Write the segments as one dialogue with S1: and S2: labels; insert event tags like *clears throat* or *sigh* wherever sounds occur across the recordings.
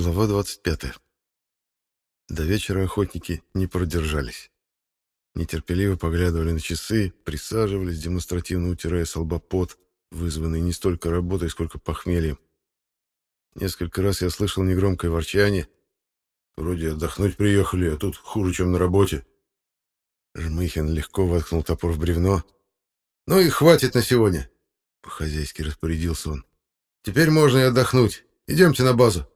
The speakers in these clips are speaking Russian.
S1: Глава 25. До вечера охотники не продержались. Нетерпеливо поглядывали на часы, присаживались, демонстративно утирая с вызванный не столько работой, сколько похмельем. Несколько раз я слышал негромкое ворчание. Вроде отдохнуть приехали, а тут хуже, чем на работе. Жмыхин легко воткнул топор в бревно. «Ну и хватит на сегодня!» — по-хозяйски распорядился он. «Теперь можно и отдохнуть. Идемте на базу!»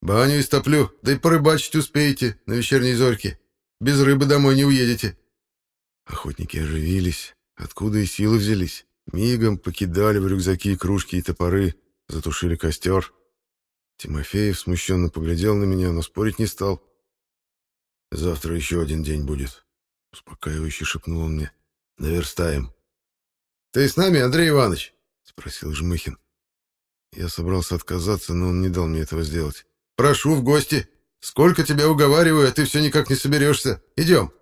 S1: Баню истоплю, да и порыбачить успеете на вечерней зорьке. Без рыбы домой не уедете. Охотники оживились. Откуда и силы взялись? Мигом покидали в рюкзаки кружки и топоры, затушили костер. Тимофеев смущенно поглядел на меня, но спорить не стал. «Завтра еще один день будет», — успокаивающе шепнул он мне. «Наверстаем». «Ты с нами, Андрей Иванович?» — спросил Жмыхин. Я собрался отказаться, но он не дал мне этого сделать. Прошу в гости. Сколько тебя уговариваю, а ты все никак не соберешься. Идем».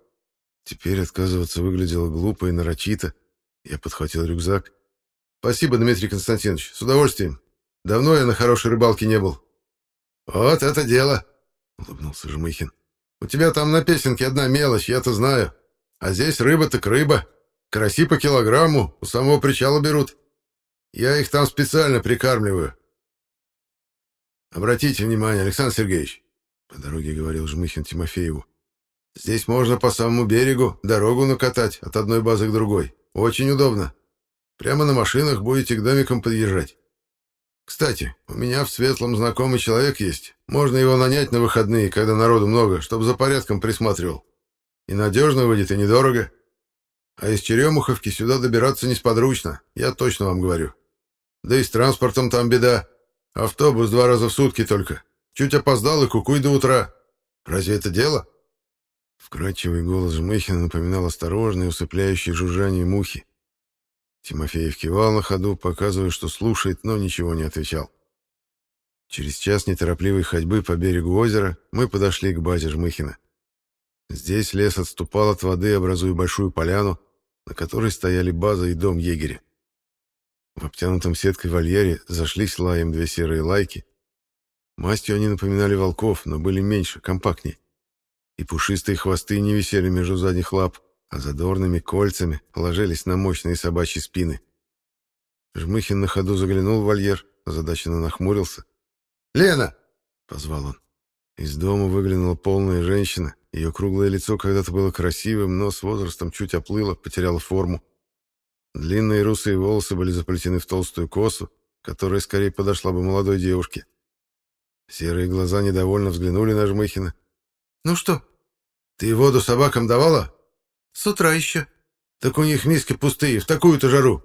S1: Теперь отказываться выглядело глупо и нарочито. Я подхватил рюкзак. «Спасибо, Дмитрий Константинович. С удовольствием. Давно я на хорошей рыбалке не был». «Вот это дело!» — улыбнулся Жмыхин. «У тебя там на песенке одна мелочь, я-то знаю. А здесь рыба так рыба. Караси по килограмму у самого причала берут. Я их там специально прикармливаю. «Обратите внимание, Александр Сергеевич!» По дороге говорил Жмыхин Тимофееву. «Здесь можно по самому берегу дорогу накатать от одной базы к другой. Очень удобно. Прямо на машинах будете к домикам подъезжать. Кстати, у меня в Светлом знакомый человек есть. Можно его нанять на выходные, когда народу много, чтобы за порядком присматривал. И надежно выйдет, и недорого. А из Черемуховки сюда добираться несподручно, я точно вам говорю. Да и с транспортом там беда». Автобус два раза в сутки только. Чуть опоздал и кукуй до утра. Разве это дело?» Вкрадчивый голос Жмыхина напоминал осторожное усыпляющее жужжание мухи. Тимофеев кивал на ходу, показывая, что слушает, но ничего не отвечал. Через час неторопливой ходьбы по берегу озера мы подошли к базе Жмыхина. Здесь лес отступал от воды, образуя большую поляну, на которой стояли база и дом егеря. В обтянутом сеткой вольере зашлись лаем две серые лайки. Мастью они напоминали волков, но были меньше, компактнее. И пушистые хвосты не висели между задних лап, а задорными кольцами ложились на мощные собачьи спины. Жмыхин на ходу заглянул в вольер, озадаченно нахмурился. «Лена!» — позвал он. Из дома выглянула полная женщина. Ее круглое лицо когда-то было красивым, но с возрастом чуть оплыло, потеряло форму. Длинные русые волосы были заплетены в толстую косу, которая скорее подошла бы молодой девушке. Серые глаза недовольно взглянули на Жмыхина. «Ну что, ты воду собакам давала?»
S2: «С утра еще».
S1: «Так у них миски пустые, в такую-то жару».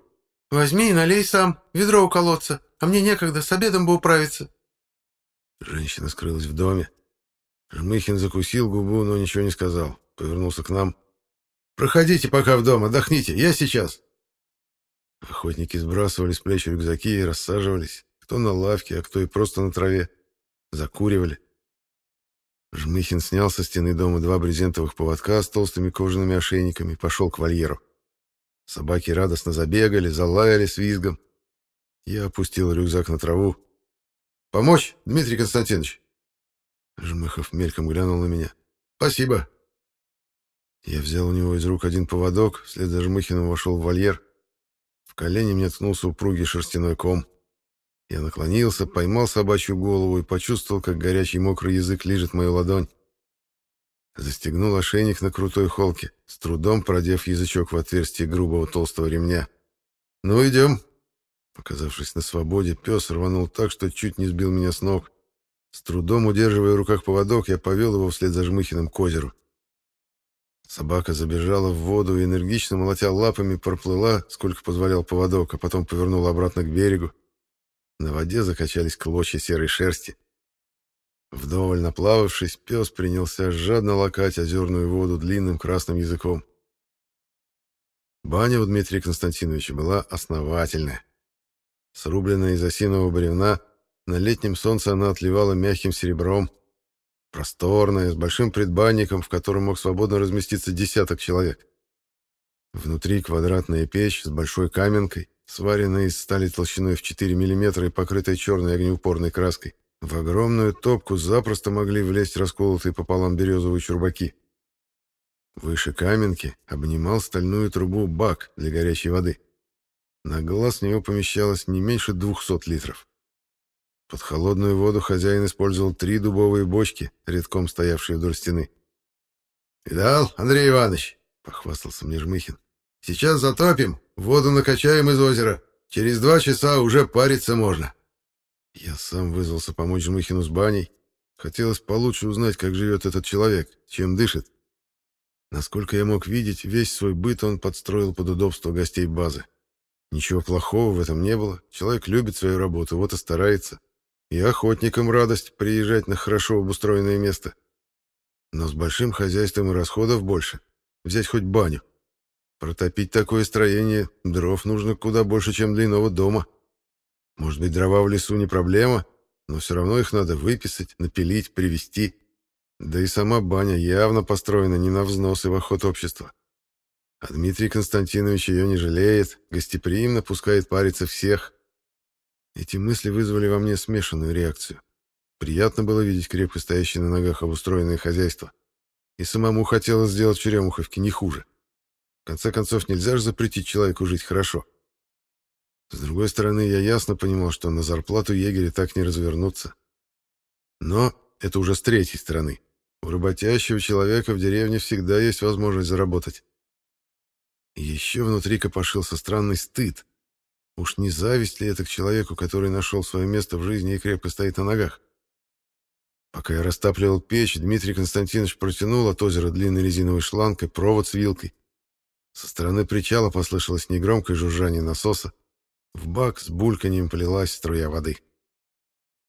S2: «Возьми и налей сам, ведро у колодца, а мне некогда, с обедом бы управиться».
S1: Женщина скрылась в доме. Жмыхин закусил губу, но ничего не сказал. Повернулся к нам. «Проходите пока в дом, отдохните, я сейчас». Охотники сбрасывали с плеч рюкзаки и рассаживались, кто на лавке, а кто и просто на траве. Закуривали. Жмыхин снял со стены дома два брезентовых поводка с толстыми кожаными ошейниками и пошел к вольеру. Собаки радостно забегали, залаяли с визгом. Я опустил рюкзак на траву. «Помочь, Дмитрий Константинович?» Жмыхов мельком глянул на меня. «Спасибо». Я взял у него из рук один поводок, вслед за Жмыхиным вошел в вольер. В колени мне ткнулся упругий шерстяной ком. Я наклонился, поймал собачью голову и почувствовал, как горячий мокрый язык лижет мою ладонь. Застегнул ошейник на крутой холке, с трудом продев язычок в отверстие грубого толстого ремня. «Ну, идем!» Показавшись на свободе, пес рванул так, что чуть не сбил меня с ног. С трудом удерживая в руках поводок, я повел его вслед за Жмыхиным к озеру. Собака забежала в воду и энергично, молотя лапами, проплыла, сколько позволял поводок, а потом повернула обратно к берегу. На воде закачались клочья серой шерсти. Вдоволь наплававшись, пес принялся жадно лакать озерную воду длинным красным языком. Баня у Дмитрия Константиновича была основательная. Срубленная из осинового бревна, на летнем солнце она отливала мягким серебром — просторное, с большим предбанником, в котором мог свободно разместиться десяток человек. Внутри квадратная печь с большой каменкой, сваренная из стали толщиной в 4 мм и покрытая черной огнеупорной краской. В огромную топку запросто могли влезть расколотые пополам березовые чурбаки. Выше каменки обнимал стальную трубу бак для горячей воды. На глаз в него помещалось не меньше 200 литров. Под холодную воду хозяин использовал три дубовые бочки, редком стоявшие вдоль стены.
S2: «Видал, Андрей Иванович?» — похвастался мне Жмыхин. «Сейчас затопим, воду накачаем из озера. Через два часа уже париться можно».
S1: Я сам вызвался помочь Жмыхину с баней. Хотелось получше узнать, как живет этот человек, чем дышит. Насколько я мог видеть, весь свой быт он подстроил под удобство гостей базы. Ничего плохого в этом не было. Человек любит свою работу, вот и старается. И охотникам радость приезжать на хорошо обустроенное место. Но с большим хозяйством и расходов больше. Взять хоть баню. Протопить такое строение дров нужно куда больше, чем для иного дома. Может быть, дрова в лесу не проблема, но все равно их надо выписать, напилить, привезти. Да и сама баня явно построена не на взносы в охот общества. А Дмитрий Константинович ее не жалеет, гостеприимно пускает париться всех — эти мысли вызвали во мне смешанную реакцию. Приятно было видеть крепко стоящее на ногах обустроенное хозяйство. И самому хотелось сделать черемуховки не хуже. В конце концов, нельзя же запретить человеку жить хорошо. С другой стороны, я ясно понимал, что на зарплату егеря так не развернуться. Но это уже с третьей стороны. У работящего человека в деревне всегда есть возможность заработать. Еще внутри копошился странный стыд, Уж не зависть ли это к человеку, который нашел свое место в жизни и крепко стоит на ногах? Пока я растапливал печь, Дмитрий Константинович протянул от озера длинный резиновый шланг и провод с вилкой. Со стороны причала послышалось негромкое жужжание насоса. В бак с бульканьем полилась струя воды.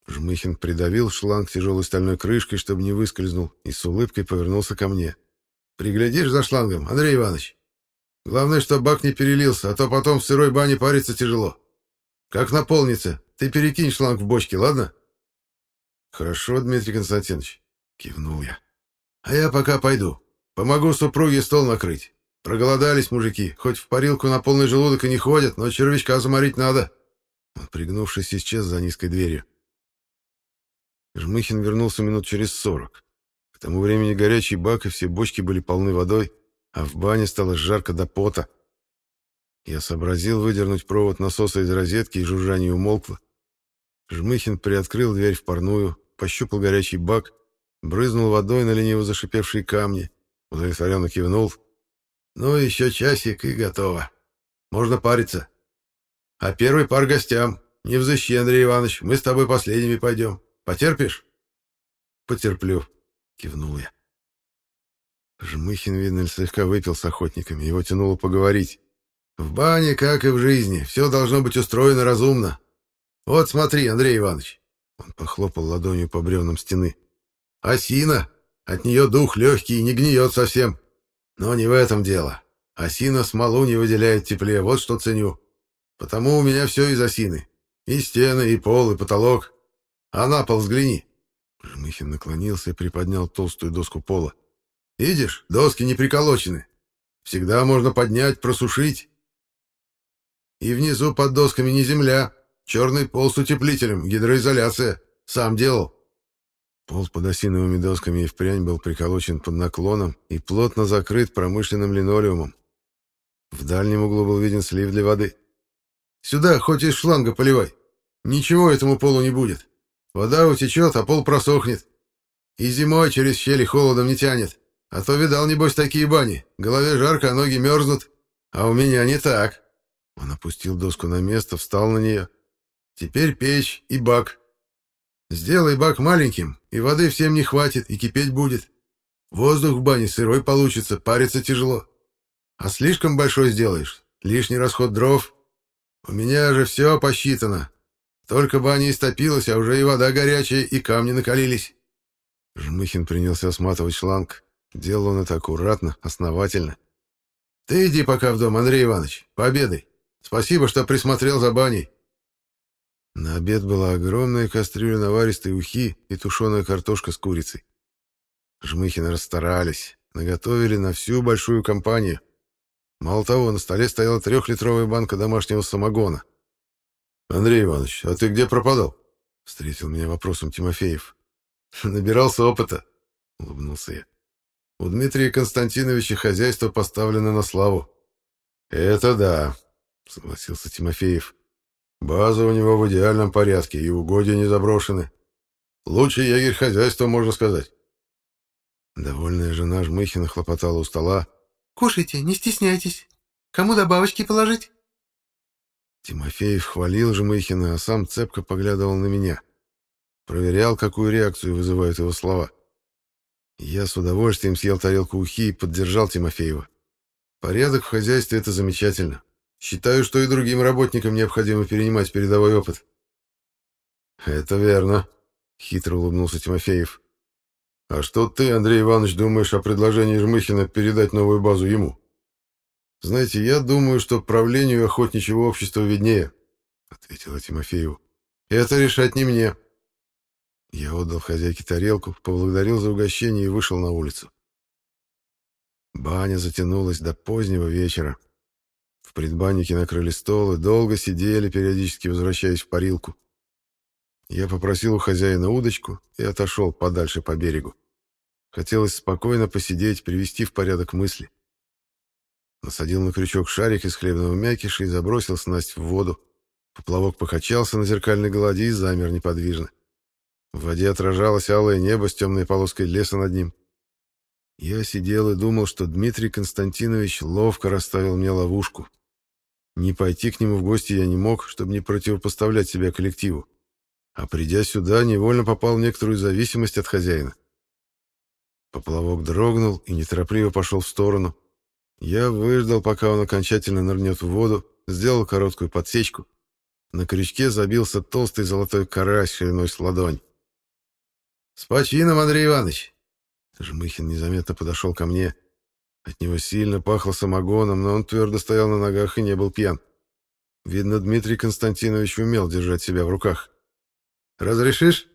S1: Жмыхин придавил шланг тяжелой стальной крышкой, чтобы не выскользнул, и с улыбкой повернулся ко мне.
S2: «Приглядишь за шлангом, Андрей Иванович?» Главное, что бак не перелился, а то потом в сырой бане париться тяжело. Как наполнится, ты перекинь шланг в бочке, ладно?
S1: Хорошо, Дмитрий Константинович, кивнул я.
S2: А я пока пойду. Помогу супруге стол накрыть. Проголодались мужики, хоть в парилку на полный желудок и не ходят, но червячка заморить надо.
S1: Он, пригнувшись, исчез за низкой дверью. Жмыхин вернулся минут через сорок. К тому времени горячий бак и все бочки были полны водой, а в бане стало жарко до пота. Я сообразил выдернуть провод насоса из розетки, и жужжание умолкло. Жмыхин приоткрыл дверь в парную, пощупал горячий бак, брызнул водой на лениво зашипевшие камни, удовлетворенно кивнул.
S2: «Ну, еще часик и готово. Можно париться. А первый пар гостям. Не взыщи, Андрей Иванович, мы с тобой последними пойдем. Потерпишь?»
S1: «Потерплю», — кивнул я. Жмыхин, видно, слегка выпил с охотниками, его тянуло поговорить.
S2: «В бане, как и в жизни, все должно быть устроено разумно. Вот смотри, Андрей Иванович!»
S1: Он похлопал ладонью по бревнам стены.
S2: «Осина! От нее дух легкий и не гниет совсем. Но не в этом дело. Осина смолу не выделяет тепле, вот что ценю. Потому у меня все из осины. И стены, и пол, и потолок. А на пол взгляни!»
S1: Жмыхин наклонился и приподнял толстую доску пола.
S2: Видишь, доски не приколочены. Всегда можно поднять, просушить. И внизу под досками не земля, черный пол с утеплителем, гидроизоляция. Сам делал.
S1: Пол под осиновыми досками и впрямь был приколочен под наклоном и плотно закрыт промышленным линолеумом. В дальнем углу был виден слив для воды.
S2: «Сюда хоть из шланга поливай. Ничего этому полу не будет. Вода утечет, а пол просохнет. И зимой через щели холодом не тянет. А то видал, небось, такие бани. Голове жарко, а ноги мерзнут. А у меня не так.
S1: Он опустил доску на место, встал на нее.
S2: Теперь печь и бак. Сделай бак маленьким, и воды всем не хватит, и кипеть будет. Воздух в бане сырой получится, париться тяжело. А слишком большой сделаешь, лишний расход дров. У меня же все посчитано. Только баня истопилась, а уже и вода горячая, и камни накалились.
S1: Жмыхин принялся сматывать шланг. Делал он это аккуратно, основательно.
S2: «Ты иди пока в дом, Андрей Иванович, пообедай. Спасибо, что присмотрел за баней».
S1: На обед была огромная кастрюля наваристой ухи и тушеная картошка с курицей. Жмыхины расстарались, наготовили на всю большую компанию. Мало того, на столе стояла трехлитровая банка домашнего самогона.
S2: «Андрей Иванович, а ты где пропадал?»
S1: — встретил меня вопросом Тимофеев. «Набирался опыта», — улыбнулся я. У Дмитрия Константиновича хозяйство поставлено на славу. Это да, согласился Тимофеев. База у него в идеальном порядке, и угодья не заброшены. Лучший егерь хозяйства, можно сказать. Довольная жена Жмыхина хлопотала у стола.
S2: «Кушайте, не стесняйтесь. Кому добавочки положить?»
S1: Тимофеев хвалил Жмыхина, а сам цепко поглядывал на меня. Проверял, какую реакцию вызывают его слова. — я с удовольствием съел тарелку ухи и поддержал Тимофеева. Порядок в хозяйстве — это замечательно. Считаю, что и другим работникам необходимо перенимать передовой опыт. Это верно, — хитро улыбнулся Тимофеев. А что ты, Андрей Иванович, думаешь о предложении Жмыхина передать новую базу ему? Знаете, я думаю, что правлению охотничьего общества виднее, — ответила Тимофееву. Это решать не мне. — я отдал хозяйке тарелку, поблагодарил за угощение и вышел на улицу. Баня затянулась до позднего вечера. В предбаннике накрыли стол и долго сидели, периодически возвращаясь в парилку. Я попросил у хозяина удочку и отошел подальше по берегу. Хотелось спокойно посидеть, привести в порядок мысли. Насадил на крючок шарик из хлебного мякиша и забросил снасть в воду. Поплавок покачался на зеркальной глади и замер неподвижно. — в воде отражалось алое небо с темной полоской леса над ним. Я сидел и думал, что Дмитрий Константинович ловко расставил мне ловушку. Не пойти к нему в гости я не мог, чтобы не противопоставлять себя коллективу. А придя сюда, невольно попал в некоторую зависимость от хозяина. Поплавок дрогнул и неторопливо пошел в сторону. Я выждал, пока он окончательно нырнет в воду, сделал короткую подсечку. На крючке забился толстый золотой карась шириной с ладонь. «Спасибо, Андрей Иванович!» Жмыхин незаметно подошел ко мне. От него сильно пахло самогоном, но он твердо стоял на ногах и не был пьян. Видно, Дмитрий Константинович умел держать себя в руках. «Разрешишь?»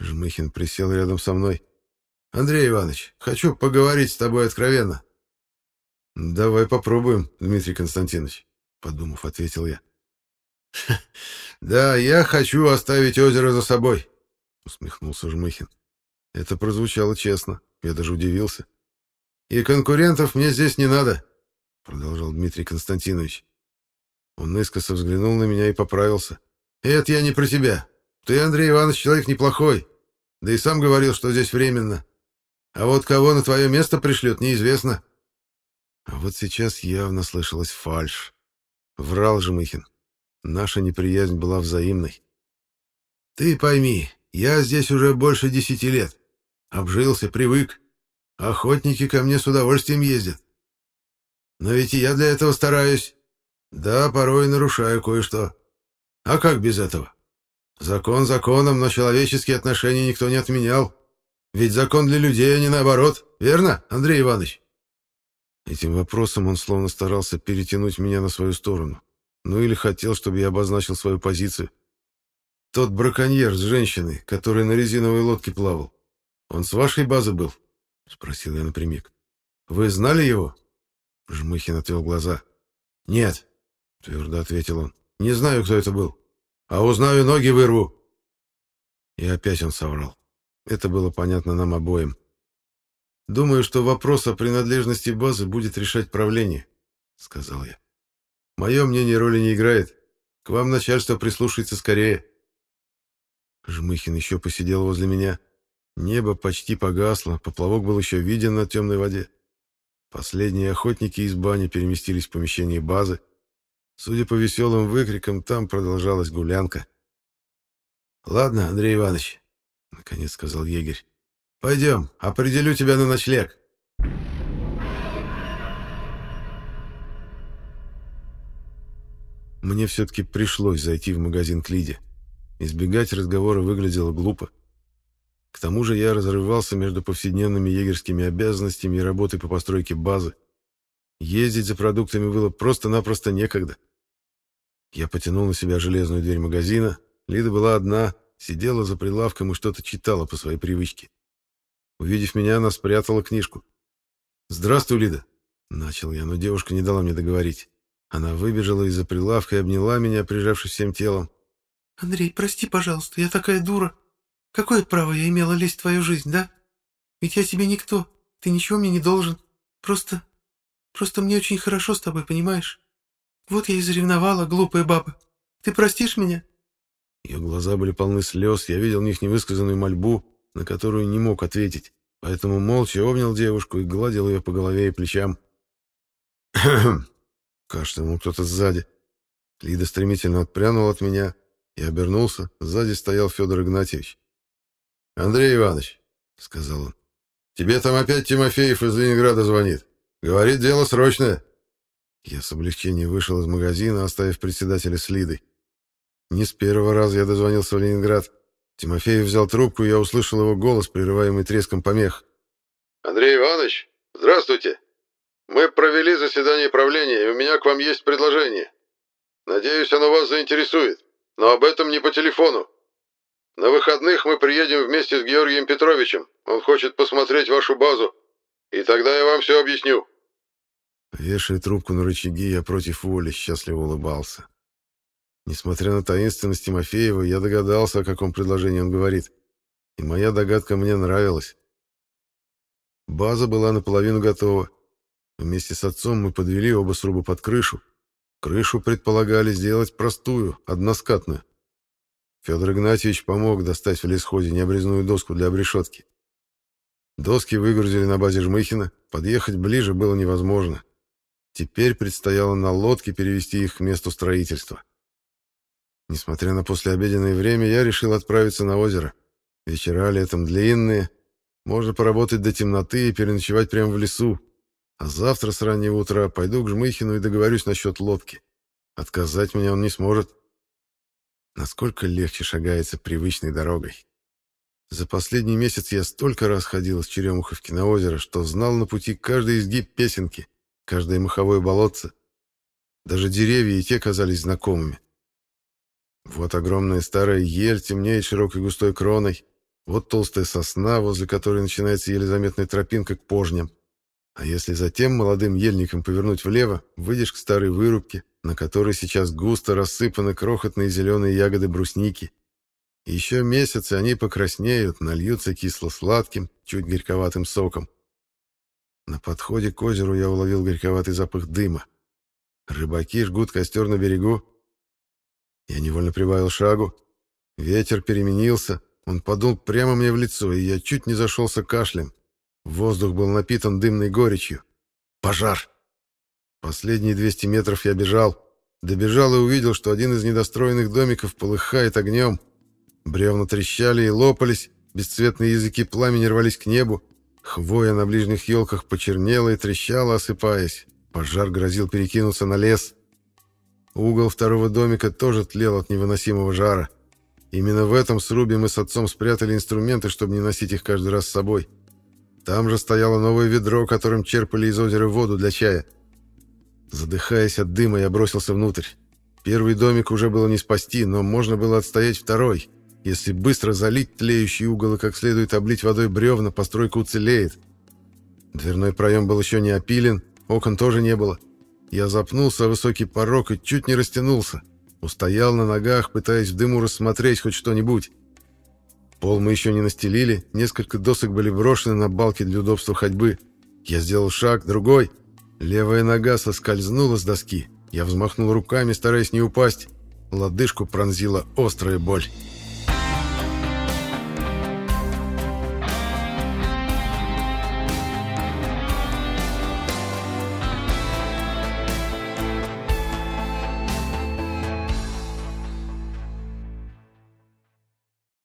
S1: Жмыхин присел рядом со мной. «Андрей Иванович, хочу поговорить с тобой откровенно». «Давай попробуем, Дмитрий Константинович», — подумав, ответил я. *laughs* «Да, я хочу оставить озеро за собой», — усмехнулся Жмыхин. Это прозвучало честно. Я даже удивился. «И конкурентов мне здесь не надо», — продолжал Дмитрий Константинович. Он искоса взглянул на меня и поправился. «Это я не про тебя. Ты, Андрей Иванович, человек неплохой. Да и сам говорил, что здесь временно. А вот кого на твое место пришлют, неизвестно». А вот сейчас явно слышалась фальшь. Врал Жмыхин. Наша неприязнь была взаимной. «Ты пойми, я здесь уже больше десяти лет. Обжился, привык. Охотники ко мне с удовольствием ездят. Но ведь и я для этого стараюсь. Да, порой нарушаю кое-что. А как без этого? Закон законом, но человеческие отношения никто не отменял. Ведь закон для людей, а не наоборот. Верно, Андрей Иванович? Этим вопросом он словно старался перетянуть меня на свою сторону. Ну или хотел, чтобы я обозначил свою позицию. Тот браконьер с женщиной, который на резиновой лодке плавал. Он с вашей базы был? Спросил я напрямик. Вы знали его? Жмыхин отвел глаза. Нет, твердо ответил он. Не знаю, кто это был. А узнаю, ноги вырву. И опять он соврал. Это было понятно нам обоим. Думаю, что вопрос о принадлежности базы будет решать правление, сказал я. Мое мнение роли не играет. К вам начальство прислушается скорее. Жмыхин еще посидел возле меня. Небо почти погасло, поплавок был еще виден на темной воде. Последние охотники из бани переместились в помещение базы. Судя по веселым выкрикам, там продолжалась гулянка. «Ладно, Андрей Иванович», — наконец сказал егерь, — «пойдем, определю тебя на ночлег». Мне все-таки пришлось зайти в магазин к Лиде. Избегать разговора выглядело глупо. К тому же я разрывался между повседневными егерскими обязанностями и работой по постройке базы. Ездить за продуктами было просто-напросто некогда. Я потянул на себя железную дверь магазина. Лида была одна, сидела за прилавком и что-то читала по своей привычке. Увидев меня, она спрятала книжку. «Здравствуй, Лида!» — начал я, но девушка не дала мне договорить. Она выбежала из-за прилавка и обняла меня, прижавшись всем телом.
S3: Андрей, прости, пожалуйста, я такая дура. Какое право я имела лезть в твою жизнь, да? Ведь я тебе никто, ты ничего мне не должен. Просто... просто мне очень хорошо с тобой, понимаешь? Вот я и заревновала, глупая баба. Ты простишь меня?»
S2: Ее глаза были полны слез, я видел в них невысказанную мольбу, на которую не мог ответить, поэтому молча обнял девушку и гладил ее по голове и плечам. *clears throat* Кашлянул кто-то сзади. Лида стремительно отпрянула от меня, я обернулся, сзади стоял Федор Игнатьевич. «Андрей Иванович», — сказал он, — «тебе там опять Тимофеев из Ленинграда звонит. Говорит, дело срочное». Я с облегчением вышел из магазина, оставив председателя с Лидой. Не с первого раза я дозвонился в Ленинград. Тимофеев взял трубку, и я услышал его голос, прерываемый треском помех.
S1: «Андрей Иванович, здравствуйте. Мы провели заседание правления, и у меня к вам есть предложение. Надеюсь, оно вас заинтересует». Но об этом не по телефону. На выходных мы приедем вместе с Георгием Петровичем. Он хочет посмотреть вашу базу. И тогда я вам все объясню».
S2: Вешая трубку на рычаги, я против воли счастливо улыбался. Несмотря на таинственность Тимофеева, я догадался, о каком предложении он говорит. И моя догадка мне нравилась. База была наполовину готова. Вместе с отцом мы подвели оба сруба под крышу, Крышу предполагали сделать простую, односкатную. Федор Игнатьевич помог достать в лесхозе необрезную доску для обрешетки. Доски выгрузили на базе Жмыхина, подъехать ближе было невозможно. Теперь предстояло на лодке перевести их к месту строительства. Несмотря на послеобеденное время, я решил отправиться на озеро. Вечера летом длинные, можно поработать до темноты и переночевать прямо в лесу, а завтра с раннего утра пойду к Жмыхину и договорюсь насчет лодки. Отказать меня он не сможет. Насколько легче шагается привычной дорогой. За последний месяц я столько раз ходил с Черемуховки на озеро, что знал на пути каждый изгиб песенки, каждое маховое болотце. Даже деревья и те казались знакомыми. Вот огромная старая ель темнеет широкой густой кроной, вот толстая сосна, возле которой начинается еле заметная тропинка к пожням. А если затем молодым ельникам повернуть влево, выйдешь к старой вырубке, на которой сейчас густо рассыпаны крохотные зеленые ягоды брусники. Еще месяцы они покраснеют, нальются кисло-сладким, чуть горьковатым соком. На подходе к озеру я уловил горьковатый запах дыма. Рыбаки жгут костер на берегу. Я невольно прибавил шагу. Ветер переменился, он подул прямо мне в лицо, и я чуть не зашелся кашлем. Воздух был напитан дымной горечью. Пожар! Последние 200 метров я бежал. Добежал и увидел, что один из недостроенных домиков полыхает огнем. Бревна трещали и лопались, бесцветные языки пламени рвались к небу. Хвоя на ближних елках почернела и трещала, осыпаясь. Пожар грозил перекинуться на лес. Угол второго домика тоже тлел от невыносимого жара. Именно в этом срубе мы с отцом спрятали инструменты, чтобы не носить их каждый раз с собой. — там же стояло новое ведро, которым черпали из озера воду для чая. Задыхаясь от дыма, я бросился внутрь. Первый домик уже было не спасти, но можно было отстоять второй. Если быстро залить тлеющие и как следует облить водой бревна, постройка уцелеет. Дверной проем был еще не опилен, окон тоже не было. Я запнулся высокий порог и чуть не растянулся. Устоял на ногах, пытаясь в дыму рассмотреть хоть что-нибудь. Пол мы еще не настелили, несколько досок были брошены на балки для удобства ходьбы. Я сделал шаг, другой. Левая нога соскользнула с доски. Я взмахнул руками, стараясь не упасть. Лодыжку пронзила острая боль.